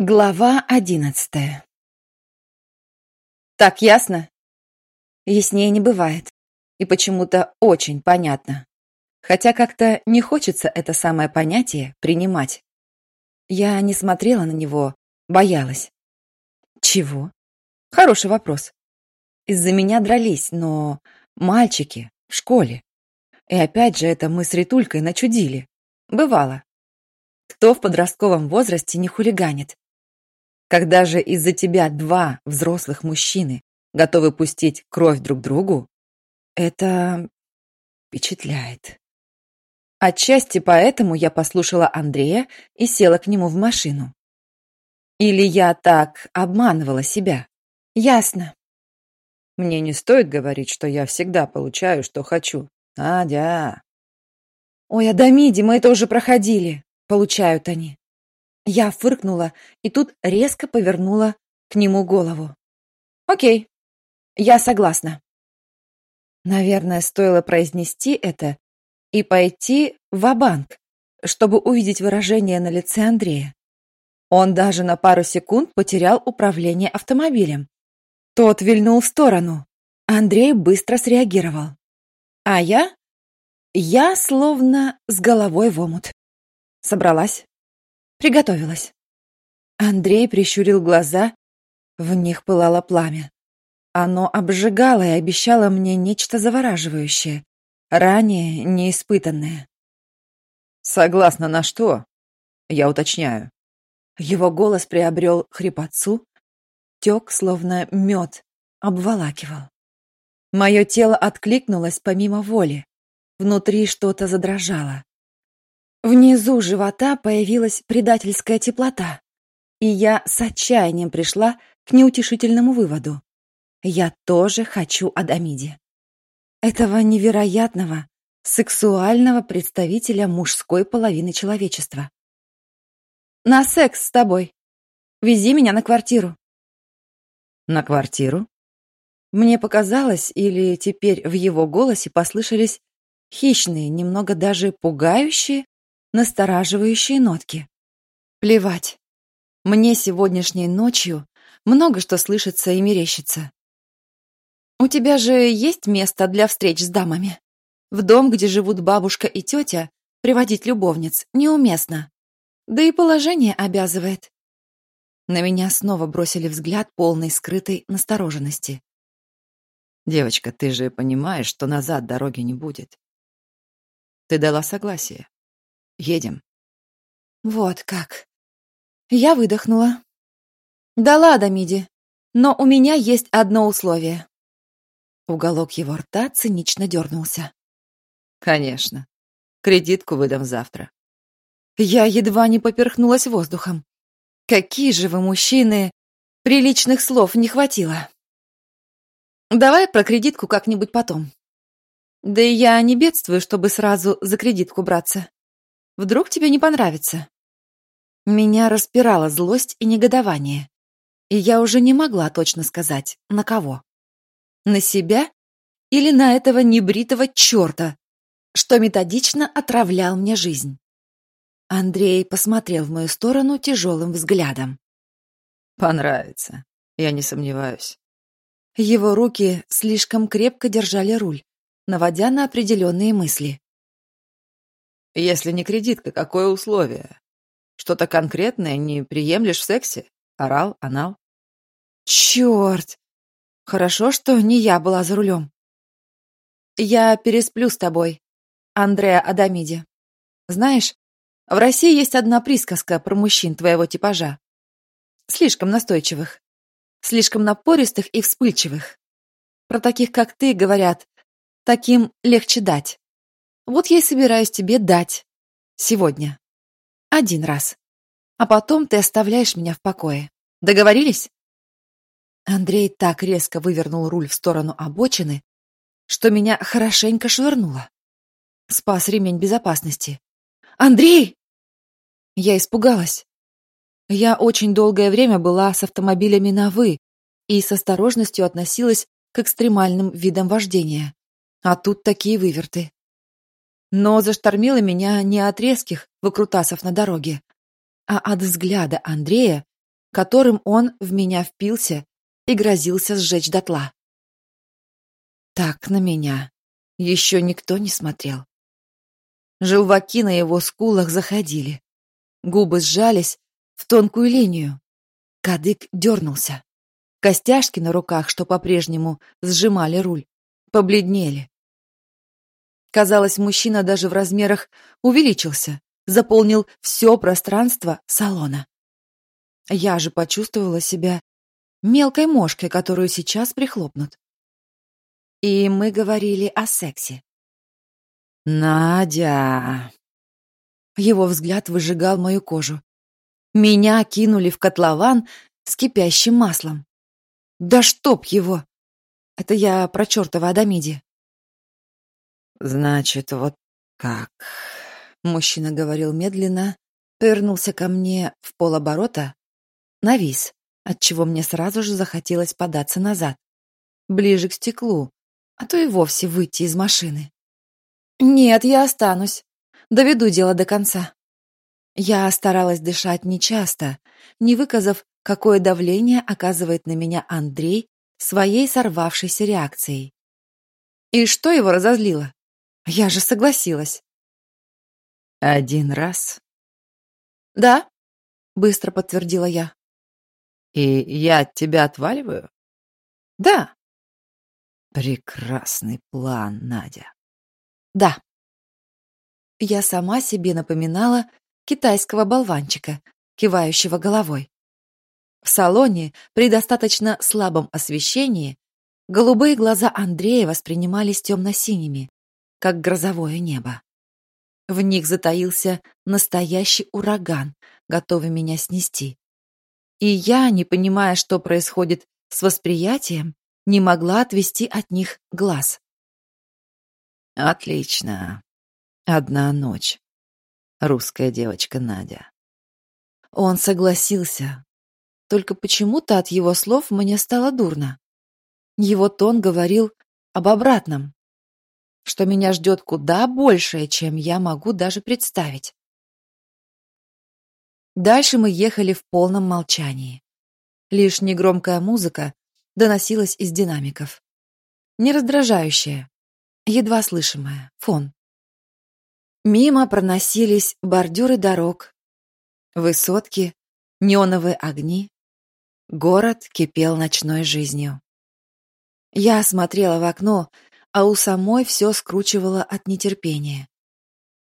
Глава одиннадцатая Так ясно? Яснее не бывает. И почему-то очень понятно. Хотя как-то не хочется это самое понятие принимать. Я не смотрела на него, боялась. Чего? Хороший вопрос. Из-за меня дрались, но мальчики в школе. И опять же это мы с Ритулькой начудили. Бывало. Кто в подростковом возрасте не хулиганит? Когда же из-за тебя два взрослых мужчины готовы пустить кровь друг другу, это впечатляет. Отчасти поэтому я послушала Андрея и села к нему в машину. Или я так обманывала себя? Ясно. Мне не стоит говорить, что я всегда получаю, что хочу. Надя. Ой, Адамиди, мы это уже проходили. Получают они. Я фыркнула и тут резко повернула к нему голову. «Окей, я согласна». Наверное, стоило произнести это и пойти в банк чтобы увидеть выражение на лице Андрея. Он даже на пару секунд потерял управление автомобилем. Тот вильнул в сторону. Андрей быстро среагировал. А я? Я словно с головой в омут. Собралась, Приготовилась. Андрей прищурил глаза, в них пылало пламя. Оно обжигало и обещало мне нечто завораживающее, ранее неиспытанное. «Согласно на что?» «Я уточняю». Его голос приобрел хрипотцу, тек, словно мед, обволакивал. Мое тело откликнулось помимо воли. Внутри что-то задрожало. Внизу живота появилась предательская теплота, и я с отчаянием пришла к неутешительному выводу. Я тоже хочу Адамиди. Этого невероятного, сексуального представителя мужской половины человечества. На секс с тобой. Вези меня на квартиру. На квартиру? Мне показалось, или теперь в его голосе послышались хищные, немного даже пугающие настораживающие нотки. Плевать. Мне сегодняшней ночью много что слышится и мерещится. У тебя же есть место для встреч с дамами? В дом, где живут бабушка и тетя, приводить любовниц неуместно. Да и положение обязывает. На меня снова бросили взгляд полной скрытой настороженности. «Девочка, ты же понимаешь, что назад дороги не будет. Ты дала согласие. Едем. Вот как. Я выдохнула. Да ладно, Миди, но у меня есть одно условие. Уголок его рта цинично дернулся. Конечно. Кредитку выдам завтра. Я едва не поперхнулась воздухом. Какие же вы мужчины! Приличных слов не хватило. Давай про кредитку как-нибудь потом. Да и я не бедствую, чтобы сразу за кредитку браться. Вдруг тебе не понравится?» Меня распирала злость и негодование. И я уже не могла точно сказать, на кого. На себя или на этого небритого черта, что методично отравлял мне жизнь. Андрей посмотрел в мою сторону тяжелым взглядом. «Понравится, я не сомневаюсь». Его руки слишком крепко держали руль, наводя на определенные мысли. Если не кредитка, какое условие? Что-то конкретное не приемлешь в сексе? Орал, анал? Черт! Хорошо, что не я была за рулем. Я пересплю с тобой, Андреа Адамиди. Знаешь, в России есть одна присказка про мужчин твоего типажа. Слишком настойчивых. Слишком напористых и вспыльчивых. Про таких, как ты, говорят, таким легче дать. Вот я и собираюсь тебе дать. Сегодня. Один раз. А потом ты оставляешь меня в покое. Договорились? Андрей так резко вывернул руль в сторону обочины, что меня хорошенько швырнуло. Спас ремень безопасности. «Андрей!» Я испугалась. Я очень долгое время была с автомобилями на «вы» и с осторожностью относилась к экстремальным видам вождения. А тут такие выверты. Но заштормило меня не от резких выкрутасов на дороге, а от взгляда Андрея которым он в меня впился и грозился сжечь дотла. Так на меня еще никто не смотрел. Желваки на его скулах заходили. Губы сжались в тонкую линию. Кадык дернулся. Костяшки на руках, что по-прежнему сжимали руль, побледнели. Казалось, мужчина даже в размерах увеличился, заполнил все пространство салона. Я же почувствовала себя мелкой мошкой, которую сейчас прихлопнут. И мы говорили о сексе. «Надя!» Его взгляд выжигал мою кожу. Меня кинули в котлован с кипящим маслом. Да чтоб его! Это я про чертова Адамиди. Значит, вот как? Мужчина говорил медленно, повернулся ко мне в полоборота, навис, отчего мне сразу же захотелось податься назад, ближе к стеклу, а то и вовсе выйти из машины. Нет, я останусь. Доведу дело до конца. Я старалась дышать нечасто, не выказав, какое давление оказывает на меня Андрей своей сорвавшейся реакцией. И что его разозлило? Я же согласилась. Один раз. Да, быстро подтвердила я. И я от тебя отваливаю? Да. Прекрасный план, Надя. Да. Я сама себе напоминала китайского болванчика, кивающего головой. В салоне при достаточно слабом освещении голубые глаза Андрея воспринимались темно-синими, как грозовое небо. В них затаился настоящий ураган, готовый меня снести. И я, не понимая, что происходит с восприятием, не могла отвести от них глаз. Отлично. Одна ночь. Русская девочка Надя. Он согласился. Только почему-то от его слов мне стало дурно. Его тон говорил об обратном, что меня ждет куда большее, чем я могу даже представить. Дальше мы ехали в полном молчании. Лишь негромкая музыка доносилась из динамиков. Не раздражающая, едва слышимая, фон. Мимо проносились бордюры дорог, высотки, неоновые огни. Город кипел ночной жизнью. Я смотрела в окно, а у самой все скручивало от нетерпения.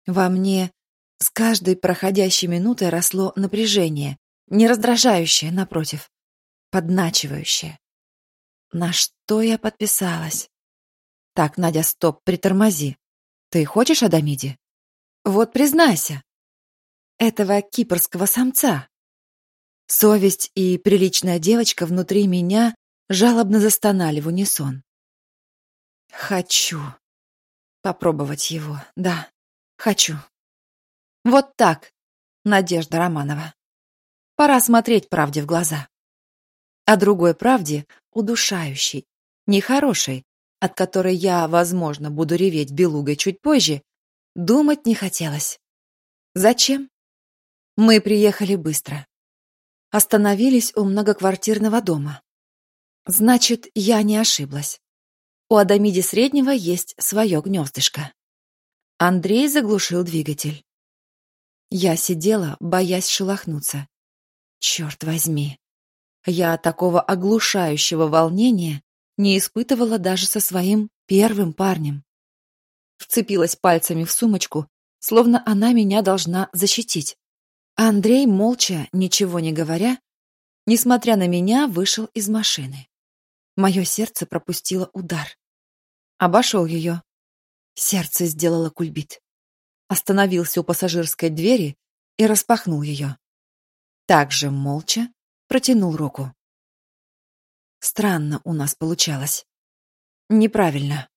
Во мне с каждой проходящей минутой росло напряжение, не раздражающее, напротив, подначивающее. На что я подписалась? Так, Надя, стоп, притормози. Ты хочешь Адамиди? Вот признайся. Этого кипрского самца. Совесть и приличная девочка внутри меня жалобно застонали в унисон. Хочу попробовать его, да, хочу. Вот так, Надежда Романова. Пора смотреть правде в глаза. А другой правде, удушающей, нехорошей, от которой я, возможно, буду реветь белугой чуть позже, думать не хотелось. Зачем? Мы приехали быстро. Остановились у многоквартирного дома. Значит, я не ошиблась. У Адамиди Среднего есть свое гнездышко. Андрей заглушил двигатель. Я сидела, боясь шелохнуться. Черт возьми. Я такого оглушающего волнения не испытывала даже со своим первым парнем. Вцепилась пальцами в сумочку, словно она меня должна защитить. Андрей, молча, ничего не говоря, несмотря на меня, вышел из машины. Мое сердце пропустило удар. Обошел ее. Сердце сделало кульбит. Остановился у пассажирской двери и распахнул ее. Также молча протянул руку. Странно у нас получалось. Неправильно.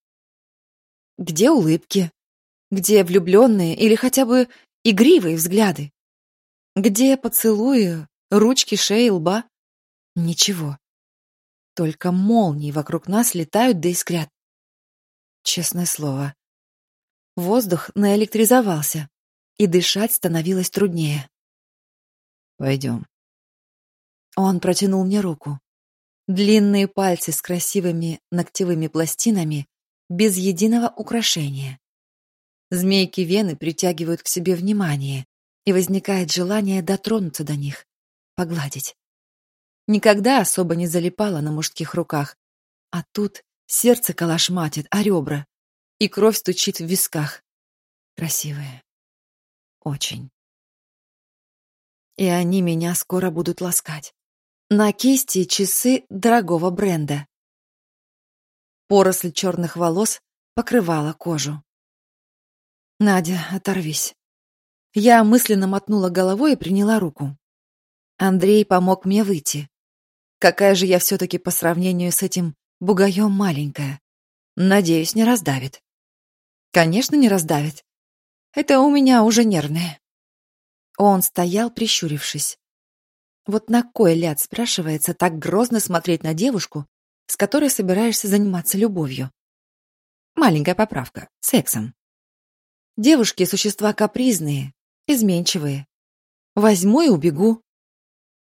Где улыбки? Где влюбленные или хотя бы игривые взгляды? Где поцелуи, ручки, шеи, лба? Ничего. Только молнии вокруг нас летают да искрят. Честное слово. Воздух наэлектризовался, и дышать становилось труднее. Пойдем. Он протянул мне руку. Длинные пальцы с красивыми ногтевыми пластинами, без единого украшения. Змейки вены притягивают к себе внимание, и возникает желание дотронуться до них, погладить. Никогда особо не залипала на мужских руках, а тут сердце калашматит, а ребра, и кровь стучит в висках. Красивые. Очень. И они меня скоро будут ласкать. На кисти часы дорогого бренда. Поросль черных волос покрывала кожу. «Надя, оторвись». Я мысленно мотнула головой и приняла руку. Андрей помог мне выйти. Какая же я все-таки по сравнению с этим бугаем маленькая. Надеюсь, не раздавит. Конечно, не раздавит. Это у меня уже нервное. Он стоял, прищурившись. Вот на кой ляд, спрашивается, так грозно смотреть на девушку, с которой собираешься заниматься любовью? Маленькая поправка. Сексом. Девушки — существа капризные, изменчивые. Возьму и убегу.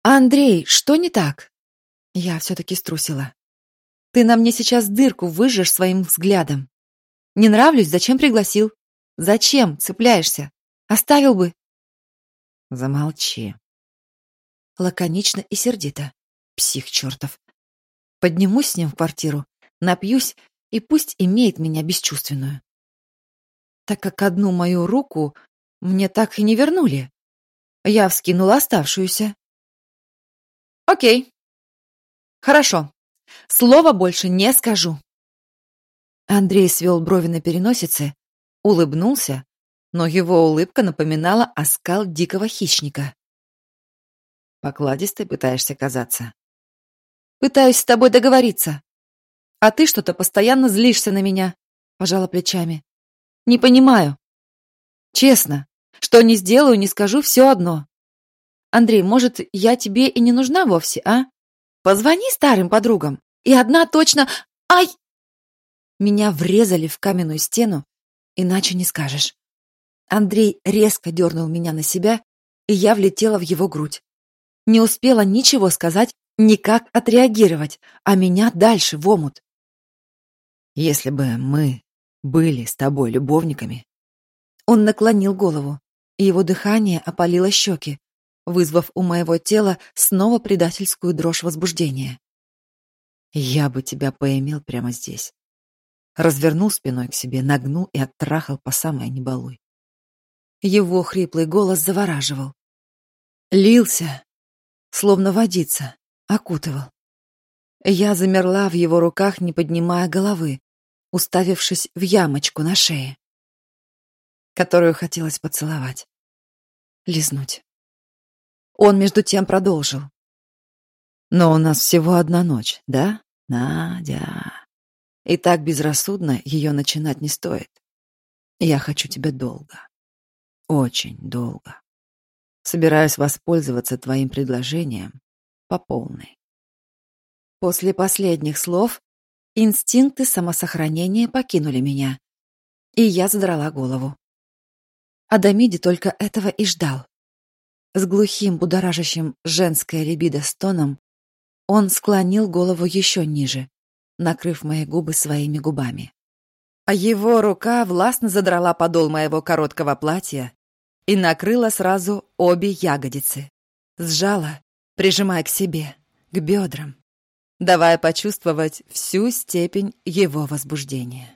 «Андрей, что не так?» Я все-таки струсила. «Ты на мне сейчас дырку выжжешь своим взглядом. Не нравлюсь, зачем пригласил? Зачем цепляешься? Оставил бы». «Замолчи». Лаконично и сердито. Псих чертов. Поднимусь с ним в квартиру, напьюсь, и пусть имеет меня бесчувственную. Так как одну мою руку мне так и не вернули. Я вскинула оставшуюся. Окей. Хорошо. Слова больше не скажу. Андрей свел брови на переносице, улыбнулся, но его улыбка напоминала оскал дикого хищника. Покладистой пытаешься казаться. Пытаюсь с тобой договориться. А ты что-то постоянно злишься на меня, пожала плечами. Не понимаю. Честно, что не сделаю, не скажу, все одно. Андрей, может, я тебе и не нужна вовсе, а? Позвони старым подругам. И одна точно... Ай! Меня врезали в каменную стену, иначе не скажешь. Андрей резко дернул меня на себя, и я влетела в его грудь. Не успела ничего сказать, никак отреагировать, а меня дальше в омут. Если бы мы были с тобой любовниками... Он наклонил голову, и его дыхание опалило щеки, вызвав у моего тела снова предательскую дрожь возбуждения. Я бы тебя поимел прямо здесь. Развернул спиной к себе, нагнул и оттрахал по самой небалуй. Его хриплый голос завораживал. Лился, словно водица, окутывал. Я замерла в его руках, не поднимая головы, уставившись в ямочку на шее, которую хотелось поцеловать, лизнуть. Он между тем продолжил. «Но у нас всего одна ночь, да, Надя? И так безрассудно ее начинать не стоит. Я хочу тебя долго. Очень долго. Собираюсь воспользоваться твоим предложением по полной». После последних слов инстинкты самосохранения покинули меня, и я задрала голову. Адамиди только этого и ждал. С глухим, будоражащим женское либидо стоном он склонил голову еще ниже, накрыв мои губы своими губами. А его рука властно задрала подол моего короткого платья и накрыла сразу обе ягодицы. Сжала, прижимая к себе, к бедрам, давая почувствовать всю степень его возбуждения.